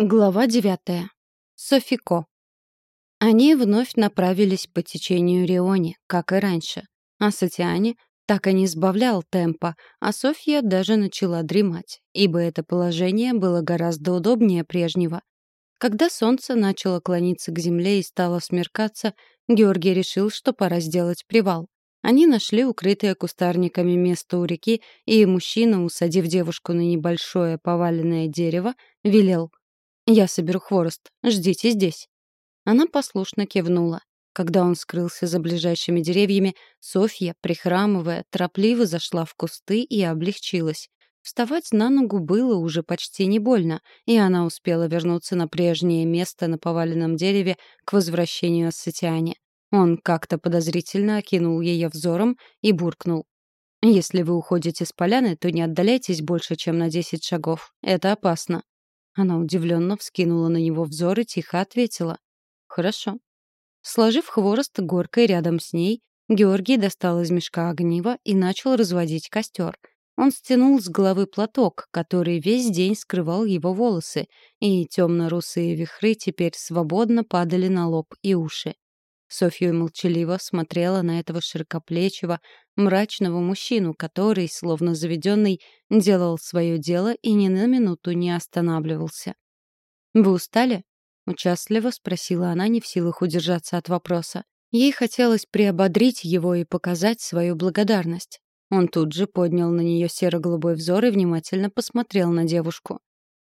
Глава девятая. Софико. Они вновь направились по течению Риони, как и раньше. А Сатиане так и не сбавлял темпа, а Софья даже начала дремать, ибо это положение было гораздо удобнее прежнего. Когда солнце начало клониться к земле и стало смеркаться, Георгий решил, что пора сделать привал. Они нашли укрытое кустарниками место у реки, и мужчина, усадив девушку на небольшое поваленное дерево, велел — «Я соберу хворост. Ждите здесь». Она послушно кивнула. Когда он скрылся за ближайшими деревьями, Софья, прихрамывая, торопливо зашла в кусты и облегчилась. Вставать на ногу было уже почти не больно, и она успела вернуться на прежнее место на поваленном дереве к возвращению Ассетиане. Он как-то подозрительно окинул ее взором и буркнул. «Если вы уходите с поляны, то не отдаляйтесь больше, чем на десять шагов. Это опасно». Она удивленно вскинула на него взор и тихо ответила. «Хорошо». Сложив хворост горкой рядом с ней, Георгий достал из мешка огниво и начал разводить костер. Он стянул с головы платок, который весь день скрывал его волосы, и темно-русые вихры теперь свободно падали на лоб и уши. Софья молчаливо смотрела на этого широкоплечего, мрачного мужчину, который, словно заведенный, делал свое дело и ни на минуту не останавливался. «Вы устали?» — участливо спросила она, не в силах удержаться от вопроса. Ей хотелось приободрить его и показать свою благодарность. Он тут же поднял на нее серо-голубой взор и внимательно посмотрел на девушку.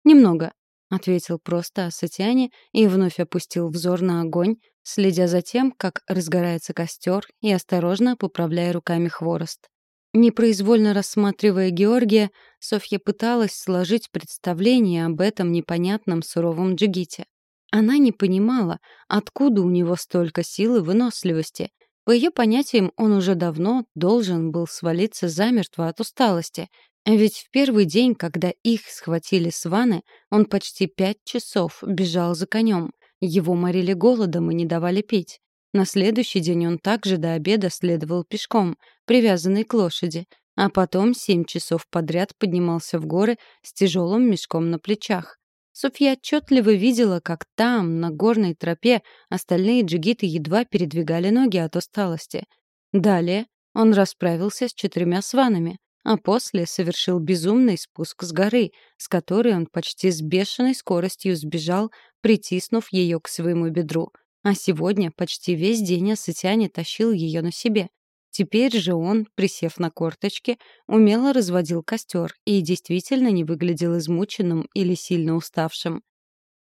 «Немного», — ответил просто Асатиане и вновь опустил взор на огонь, следя за тем, как разгорается костер и осторожно поправляя руками хворост. Непроизвольно рассматривая Георгия, Софья пыталась сложить представление об этом непонятном суровом джигите. Она не понимала, откуда у него столько сил и выносливости. По ее понятиям, он уже давно должен был свалиться замертво от усталости. Ведь в первый день, когда их схватили сваны, он почти пять часов бежал за конем. Его морили голодом и не давали пить. На следующий день он также до обеда следовал пешком, привязанный к лошади, а потом семь часов подряд поднимался в горы с тяжелым мешком на плечах. Софья отчетливо видела, как там, на горной тропе, остальные джигиты едва передвигали ноги от усталости. Далее он расправился с четырьмя сванами, а после совершил безумный спуск с горы, с которой он почти с бешеной скоростью сбежал, притиснув ее к своему бедру. А сегодня почти весь день Асатяне тащил ее на себе. Теперь же он, присев на корточки, умело разводил костер и действительно не выглядел измученным или сильно уставшим.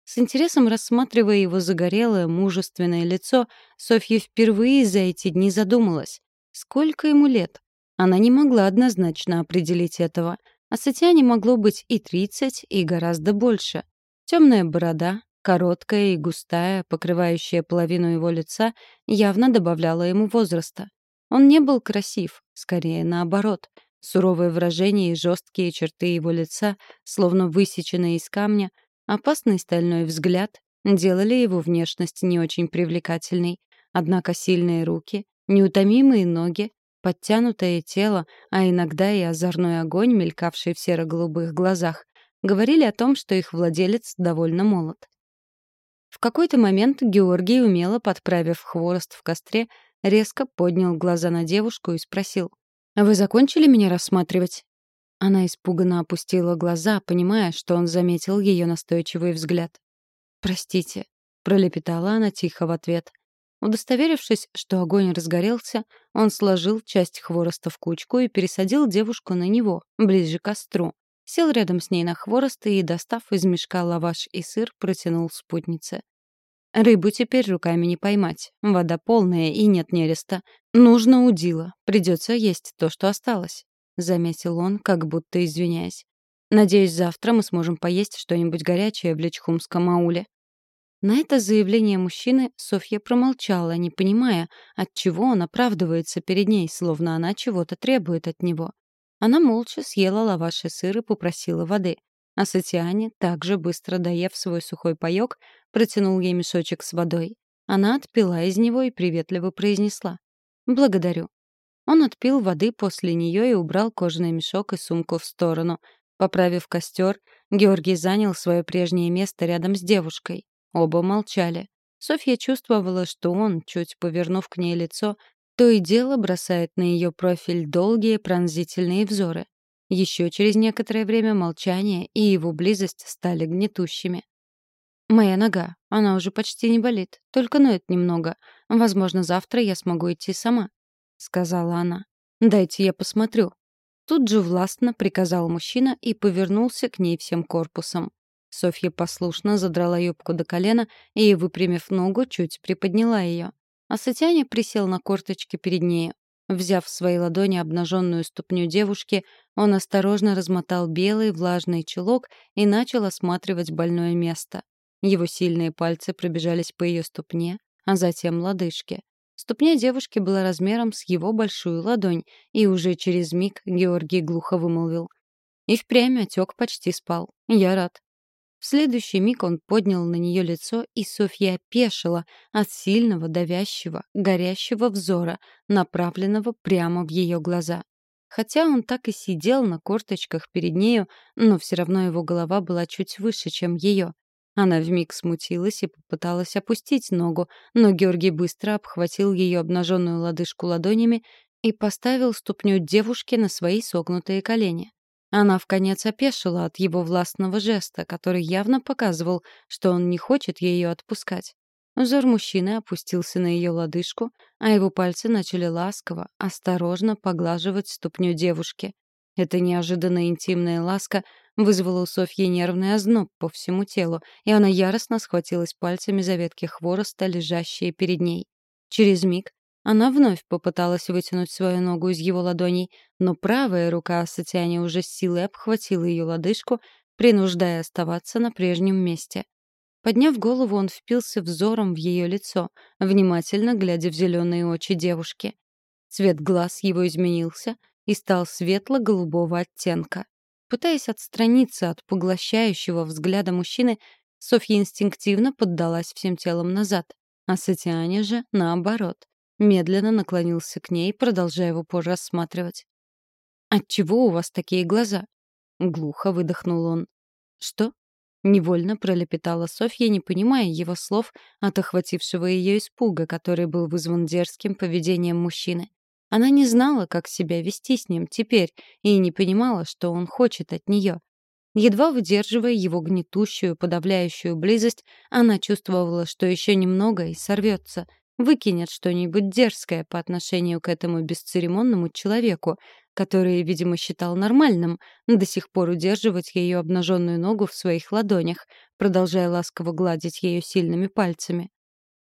С интересом рассматривая его загорелое, мужественное лицо, Софья впервые за эти дни задумалась. Сколько ему лет? Она не могла однозначно определить этого. А могло быть и 30, и гораздо больше. Темная борода, короткая и густая, покрывающая половину его лица, явно добавляла ему возраста. Он не был красив, скорее наоборот. Суровое выражение и жесткие черты его лица, словно высеченные из камня, опасный стальной взгляд делали его внешность не очень привлекательной. Однако сильные руки, неутомимые ноги, подтянутое тело, а иногда и озорной огонь, мелькавший в серо-голубых глазах, говорили о том, что их владелец довольно молод. В какой-то момент Георгий, умело подправив хворост в костре, резко поднял глаза на девушку и спросил. «Вы закончили меня рассматривать?» Она испуганно опустила глаза, понимая, что он заметил ее настойчивый взгляд. «Простите», — пролепетала она тихо в ответ. Удостоверившись, что огонь разгорелся, он сложил часть хвороста в кучку и пересадил девушку на него, ближе к костру. Сел рядом с ней на хворост и, достав из мешка лаваш и сыр, протянул спутнице. Рыбу теперь руками не поймать. Вода полная и нет нереста. Нужно удила. Придется есть то, что осталось. Заметил он, как будто извиняясь. Надеюсь, завтра мы сможем поесть что-нибудь горячее в Личхумском ауле. На это заявление мужчины Софья промолчала, не понимая, от чего он оправдывается перед ней, словно она чего-то требует от него. Она молча съела лаваш и сыр и попросила воды. А Сатиане, также быстро доев свой сухой паёк, протянул ей мешочек с водой. Она отпила из него и приветливо произнесла. «Благодарю». Он отпил воды после нее и убрал кожаный мешок и сумку в сторону. Поправив костер, Георгий занял свое прежнее место рядом с девушкой. Оба молчали. Софья чувствовала, что он, чуть повернув к ней лицо, то и дело бросает на ее профиль долгие пронзительные взоры. Еще через некоторое время молчание и его близость стали гнетущими. «Моя нога, она уже почти не болит, только ноет немного. Возможно, завтра я смогу идти сама», — сказала она. «Дайте я посмотрю». Тут же властно приказал мужчина и повернулся к ней всем корпусом. Софья послушно задрала юбку до колена и, выпрямив ногу, чуть приподняла ее. А Сатяне присел на корточки перед нею. Взяв в свои ладони обнаженную ступню девушки, он осторожно размотал белый влажный чулок и начал осматривать больное место. Его сильные пальцы пробежались по ее ступне, а затем лодыжке. Ступня девушки была размером с его большую ладонь, и уже через миг Георгий глухо вымолвил. И впрямь отек почти спал. Я рад. В следующий миг он поднял на нее лицо, и Софья опешила от сильного, давящего, горящего взора, направленного прямо в ее глаза. Хотя он так и сидел на корточках перед нею, но все равно его голова была чуть выше, чем ее. Она вмиг смутилась и попыталась опустить ногу, но Георгий быстро обхватил ее обнаженную лодыжку ладонями и поставил ступню девушки на свои согнутые колени. Она вконец опешила от его властного жеста, который явно показывал, что он не хочет ее отпускать. Взор мужчины опустился на ее лодыжку, а его пальцы начали ласково, осторожно поглаживать ступню девушки. Эта неожиданная интимная ласка вызвала у Софьи нервный озноб по всему телу, и она яростно схватилась пальцами за ветки хвороста, лежащие перед ней. Через миг она вновь попыталась вытянуть свою ногу из его ладоней, но правая рука Сатиани уже с силой обхватила ее лодыжку, принуждая оставаться на прежнем месте. Подняв голову, он впился взором в ее лицо, внимательно глядя в зеленые очи девушки. Цвет глаз его изменился и стал светло-голубого оттенка. Пытаясь отстраниться от поглощающего взгляда мужчины, Софья инстинктивно поддалась всем телом назад, а Сатиане же, наоборот, медленно наклонился к ней, продолжая в упор рассматривать. «Отчего у вас такие глаза?» — глухо выдохнул он. «Что?» — невольно пролепетала Софья, не понимая его слов от охватившего ее испуга, который был вызван дерзким поведением мужчины. Она не знала, как себя вести с ним теперь, и не понимала, что он хочет от нее. Едва выдерживая его гнетущую, подавляющую близость, она чувствовала, что еще немного и сорвется, выкинет что-нибудь дерзкое по отношению к этому бесцеремонному человеку, который, видимо, считал нормальным до сих пор удерживать ее обнаженную ногу в своих ладонях, продолжая ласково гладить ее сильными пальцами.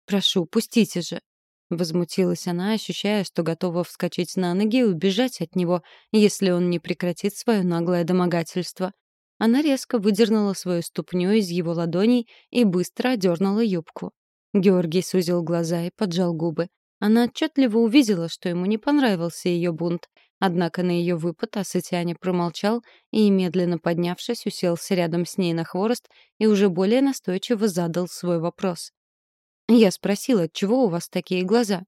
«Прошу, пустите же!» Возмутилась она, ощущая, что готова вскочить на ноги и убежать от него, если он не прекратит свое наглое домогательство. Она резко выдернула свою ступню из его ладоней и быстро одернула юбку. Георгий сузил глаза и поджал губы. Она отчетливо увидела, что ему не понравился ее бунт. Однако на ее выпад Асатиане промолчал и, медленно поднявшись, уселся рядом с ней на хворост и уже более настойчиво задал свой вопрос. Я спросила, чего у вас такие глаза?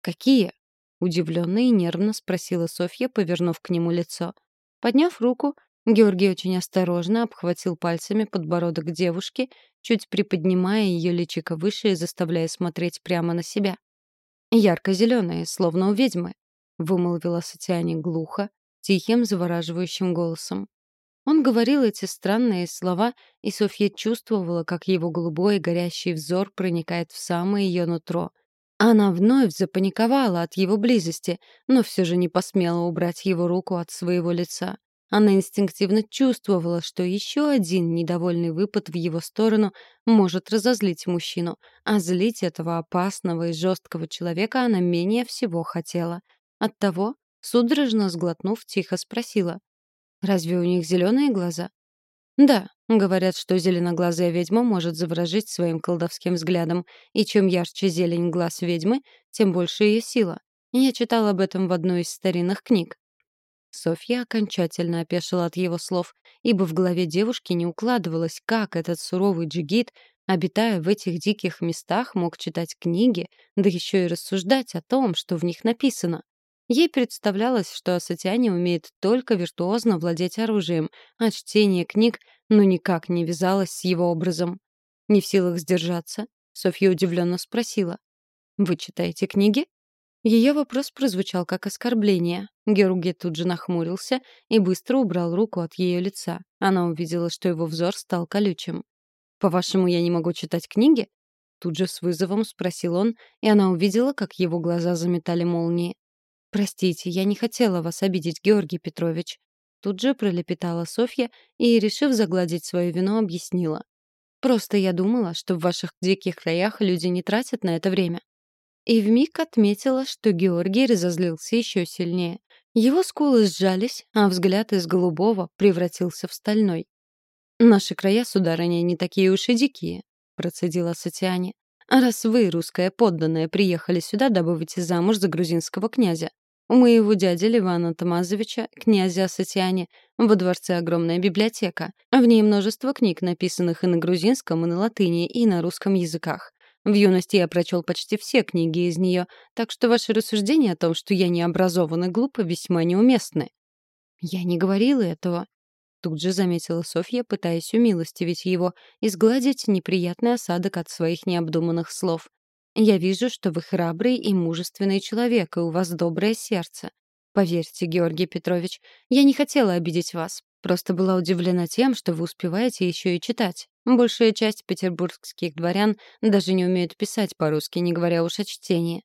«Какие?» — удивленно и нервно спросила Софья, повернув к нему лицо. Подняв руку, Георгий очень осторожно обхватил пальцами подбородок девушки, чуть приподнимая ее личико выше и заставляя смотреть прямо на себя. «Ярко-зеленые, словно у ведьмы», — вымолвила Сатиане глухо, тихим, завораживающим голосом. Он говорил эти странные слова, и Софья чувствовала, как его голубой горящий взор проникает в самое ее нутро. Она вновь запаниковала от его близости, но все же не посмела убрать его руку от своего лица. Она инстинктивно чувствовала, что еще один недовольный выпад в его сторону может разозлить мужчину, а злить этого опасного и жесткого человека она менее всего хотела. Оттого, судорожно сглотнув, тихо спросила. «Разве у них зеленые глаза?» «Да», говорят, что зеленоглазая ведьма может заворожить своим колдовским взглядом, и чем ярче зелень глаз ведьмы, тем больше ее сила. Я читал об этом в одной из старинных книг. Софья окончательно опешила от его слов, ибо в голове девушки не укладывалось, как этот суровый джигит, обитая в этих диких местах, мог читать книги, да еще и рассуждать о том, что в них написано. Ей представлялось, что Асатиане умеет только виртуозно владеть оружием, а чтение книг ну никак не вязалось с его образом. Не в силах сдержаться, Софья удивленно спросила. «Вы читаете книги?» Ее вопрос прозвучал как оскорбление. Георгий тут же нахмурился и быстро убрал руку от ее лица. Она увидела, что его взор стал колючим. «По-вашему, я не могу читать книги?» Тут же с вызовом спросил он, и она увидела, как его глаза заметали молнии. «Простите, я не хотела вас обидеть, Георгий Петрович». Тут же пролепетала Софья и, решив загладить свою вину, объяснила. «Просто я думала, что в ваших диких краях люди не тратят на это время». И вмиг отметила, что Георгий разозлился еще сильнее. Его скулы сжались, а взгляд из голубого превратился в стальной. «Наши края, сударыня, не такие уж и дикие», — процедила Сатиане. «А раз вы, русская подданная, приехали сюда, дабы выйти замуж за грузинского князя, у моего дяди Ливана Тамазовича, князя Асатиане, во дворце огромная библиотека. В ней множество книг, написанных и на грузинском, и на латыни, и на русском языках. В юности я прочел почти все книги из нее, так что ваши рассуждения о том, что я не образован и глуп, весьма неуместны. Я не говорила этого. Тут же заметила Софья, пытаясь умилостивить его и сгладить неприятный осадок от своих необдуманных слов. Я вижу, что вы храбрый и мужественный человек, и у вас доброе сердце. Поверьте, Георгий Петрович, я не хотела обидеть вас. Просто была удивлена тем, что вы успеваете еще и читать. Большая часть петербургских дворян даже не умеют писать по-русски, не говоря уж о чтении.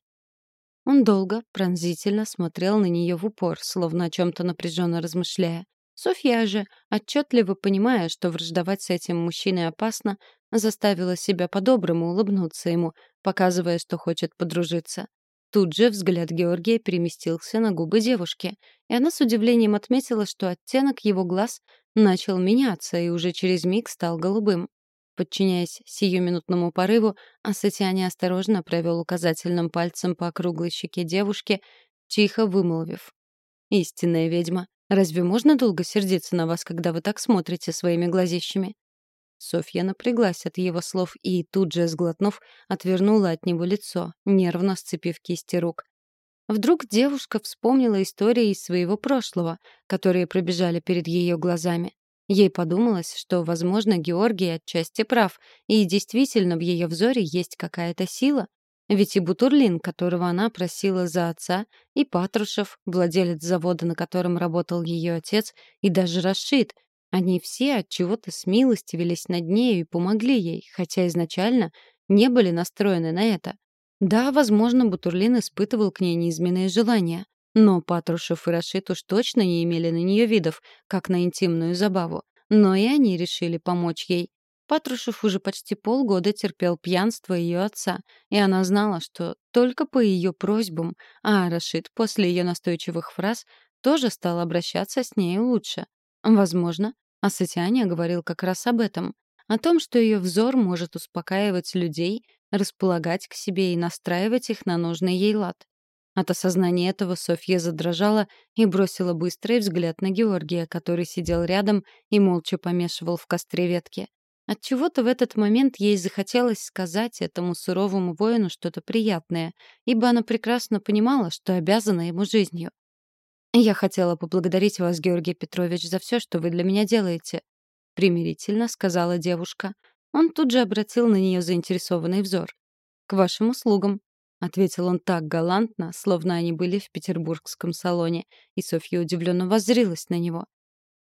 Он долго, пронзительно смотрел на нее в упор, словно о чем-то напряженно размышляя. Софья же, отчетливо понимая, что враждовать с этим мужчиной опасно, заставила себя по-доброму улыбнуться ему, показывая, что хочет подружиться. Тут же взгляд Георгия переместился на губы девушки, и она с удивлением отметила, что оттенок его глаз начал меняться и уже через миг стал голубым. Подчиняясь сиюминутному порыву, Асатиане осторожно провел указательным пальцем по округлой щеке девушки, тихо вымолвив. «Истинная ведьма, разве можно долго сердиться на вас, когда вы так смотрите своими глазищами?» Софья напряглась от его слов и, тут же сглотнув, отвернула от него лицо, нервно сцепив кисти рук. Вдруг девушка вспомнила истории из своего прошлого, которые пробежали перед ее глазами. Ей подумалось, что, возможно, Георгий отчасти прав, и действительно в ее взоре есть какая-то сила. Ведь и Бутурлин, которого она просила за отца, и Патрушев, владелец завода, на котором работал ее отец, и даже Рашид — они все от чего-то смилостивились над нею и помогли ей, хотя изначально не были настроены на это. Да, возможно, Бутурлин испытывал к ней неизменные желания, но Патрушев и Рашид уж точно не имели на нее видов, как на интимную забаву. Но и они решили помочь ей. Патрушев уже почти полгода терпел пьянство ее отца, и она знала, что только по ее просьбам, а Рашид после ее настойчивых фраз тоже стал обращаться с ней лучше. Возможно, Асатиане говорил как раз об этом. О том, что ее взор может успокаивать людей, располагать к себе и настраивать их на нужный ей лад. От осознания этого Софья задрожала и бросила быстрый взгляд на Георгия, который сидел рядом и молча помешивал в костре ветки. Отчего-то в этот момент ей захотелось сказать этому суровому воину что-то приятное, ибо она прекрасно понимала, что обязана ему жизнью. «Я хотела поблагодарить вас, Георгий Петрович, за все, что вы для меня делаете», — примирительно сказала девушка. Он тут же обратил на нее заинтересованный взор. «К вашим услугам», — ответил он так галантно, словно они были в петербургском салоне, и Софья удивленно воззрилась на него.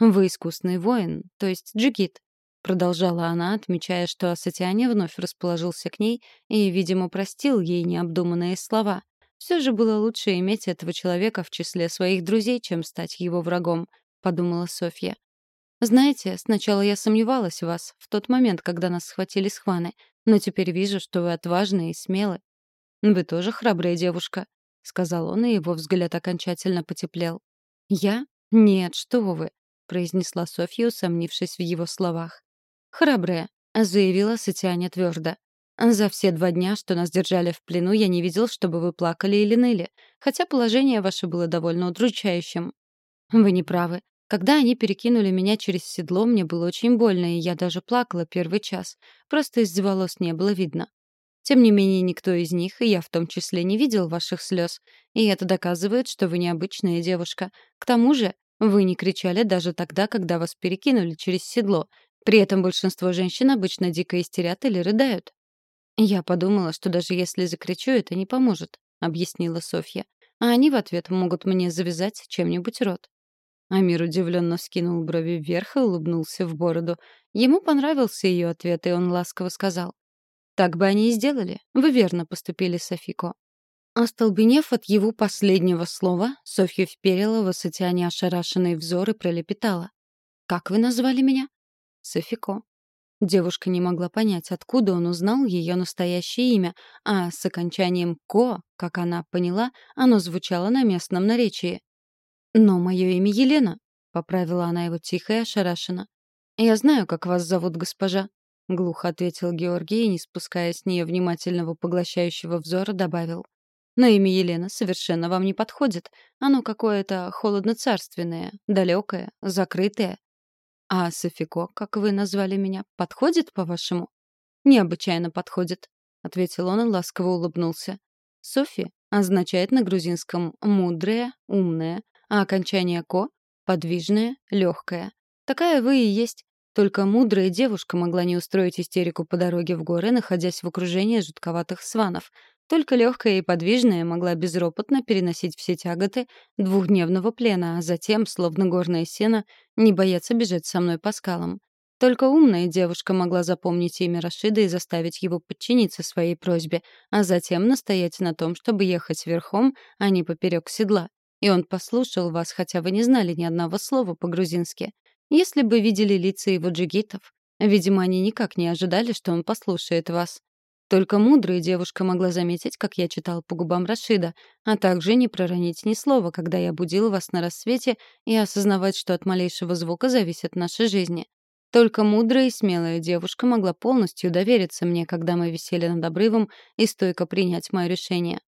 «Вы искусный воин, то есть джигит», — продолжала она, отмечая, что Асатиане вновь расположился к ней и, видимо, простил ей необдуманные слова. Все же было лучше иметь этого человека в числе своих друзей, чем стать его врагом, подумала Софья. Знаете, сначала я сомневалась в вас в тот момент, когда нас схватили с Хваны, но теперь вижу, что вы отважны и смелы. Вы тоже храбрая девушка, сказал он, и его взгляд окончательно потеплел. Я? Нет, что вы, произнесла Софья, усомнившись в его словах. Храбрая, заявила Сатианя твердо. За все два дня, что нас держали в плену, я не видел, чтобы вы плакали или ныли, хотя положение ваше было довольно удручающим. Вы не правы. Когда они перекинули меня через седло, мне было очень больно, и я даже плакала первый час. Просто из-за волос не было видно. Тем не менее, никто из них, и я в том числе, не видел ваших слез. И это доказывает, что вы необычная девушка. К тому же, вы не кричали даже тогда, когда вас перекинули через седло. При этом большинство женщин обычно дико истерят или рыдают. «Я подумала, что даже если закричу, это не поможет», — объяснила Софья. «А они в ответ могут мне завязать чем-нибудь рот». Амир удивленно вскинул брови вверх и улыбнулся в бороду. Ему понравился ее ответ, и он ласково сказал. «Так бы они и сделали. Вы верно поступили, Софико». Остолбенев от его последнего слова, Софья вперила в Асатиане ошарашенный взор и пролепетала. «Как вы назвали меня?» «Софико». Девушка не могла понять, откуда он узнал ее настоящее имя, а с окончанием «ко», как она поняла, оно звучало на местном наречии. «Но мое имя Елена», — поправила она его тихо и ошарашенно. «Я знаю, как вас зовут, госпожа», — глухо ответил Георгий и, не спуская с нее внимательного поглощающего взора, добавил. «Но имя Елена совершенно вам не подходит. Оно какое-то холодно-царственное, далекое, закрытое. А Софико, как вы назвали меня, подходит, по-вашему?» «Необычайно подходит», — ответил он и ласково улыбнулся. «Софи означает на грузинском «мудрая», «умная», а окончание «ко» — подвижное, легкое. Такая вы и есть. Только мудрая девушка могла не устроить истерику по дороге в горы, находясь в окружении жутковатых сванов. Только легкая и подвижная могла безропотно переносить все тяготы двухдневного плена, а затем, словно горное сено, не бояться бежать со мной по скалам. Только умная девушка могла запомнить имя Рашида и заставить его подчиниться своей просьбе, а затем настоять на том, чтобы ехать верхом, а не поперек седла. И он послушал вас, хотя вы не знали ни одного слова по-грузински. Если бы видели лица его джигитов, видимо, они никак не ожидали, что он послушает вас. Только мудрая девушка могла заметить, как я читал по губам Рашида, а также не проронить ни слова, когда я будил вас на рассвете, и осознавать, что от малейшего звука зависит наша жизнь. Только мудрая и смелая девушка могла полностью довериться мне, когда мы висели над обрывом, и стойко принять мое решение.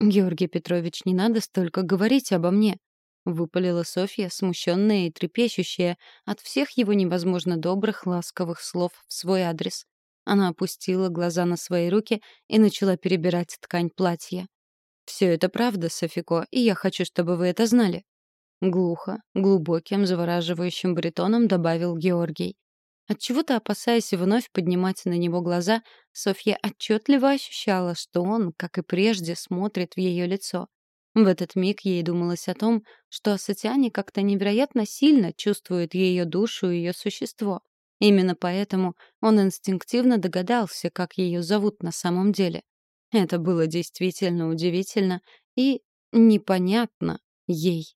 «Георгий Петрович, не надо столько говорить обо мне», — выпалила Софья, смущенная и трепещущая от всех его невозможно добрых, ласковых слов в свой адрес. Она опустила глаза на свои руки и начала перебирать ткань платья. «Все это правда, Софико, и я хочу, чтобы вы это знали». Глухо, глубоким, завораживающим баритоном добавил Георгий. Отчего-то опасаясь вновь поднимать на него глаза, Софья отчетливо ощущала, что он, как и прежде, смотрит в ее лицо. В этот миг ей думалось о том, что Асатиане как-то невероятно сильно чувствует ее душу и ее существо. Именно поэтому он инстинктивно догадался, как ее зовут на самом деле. Это было действительно удивительно и непонятно ей.